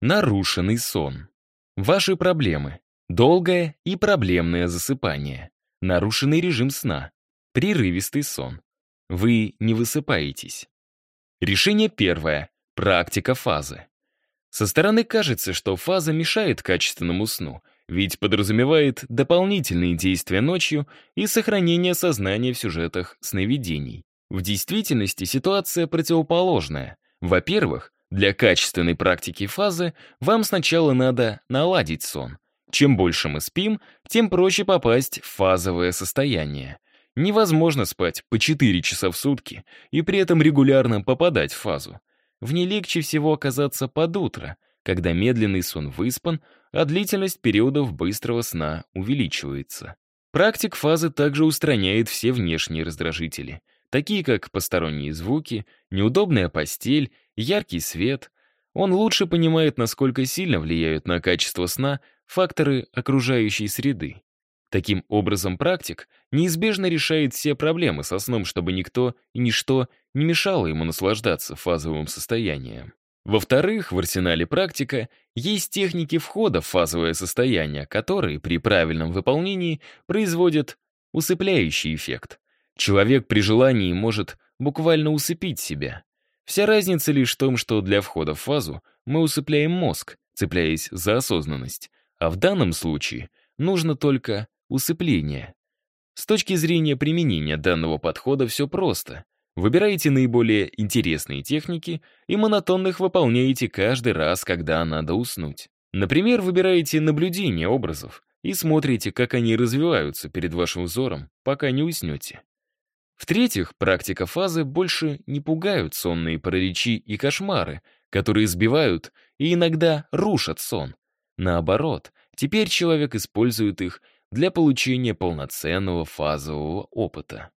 Нарушенный сон. Ваши проблемы. Долгое и проблемное засыпание. Нарушенный режим сна. Прерывистый сон. Вы не высыпаетесь. Решение первое. Практика фазы. Со стороны кажется, что фаза мешает качественному сну, ведь подразумевает дополнительные действия ночью и сохранение сознания в сюжетах сновидений. В действительности ситуация противоположная. Во-первых, для качественной практики фазы вам сначала надо наладить сон. Чем больше мы спим, тем проще попасть в фазовое состояние. Невозможно спать по 4 часа в сутки и при этом регулярно попадать в фазу. В ней легче всего оказаться под утро, когда медленный сон выспан, а длительность периодов быстрого сна увеличивается. Практик фазы также устраняет все внешние раздражители, такие как посторонние звуки, неудобная постель, яркий свет. Он лучше понимает, насколько сильно влияют на качество сна факторы окружающей среды. Таким образом, практик неизбежно решает все проблемы со сном, чтобы никто и ничто не мешало ему наслаждаться фазовым состоянием. Во-вторых, в арсенале практика есть техники входа в фазовое состояние, которые при правильном выполнении производят усыпляющий эффект. Человек при желании может буквально усыпить себя. Вся разница лишь в том, что для входа в фазу мы усыпляем мозг, цепляясь за осознанность, а в данном случае нужно только усыпление. С точки зрения применения данного подхода все просто. Выбираете наиболее интересные техники и монотонно их выполняете каждый раз, когда надо уснуть. Например, выбираете наблюдение образов и смотрите, как они развиваются перед вашим взором, пока не уснете. В-третьих, практика фазы больше не пугают сонные параличи и кошмары, которые сбивают и иногда рушат сон. Наоборот, теперь человек использует их для получения полноценного фазового опыта.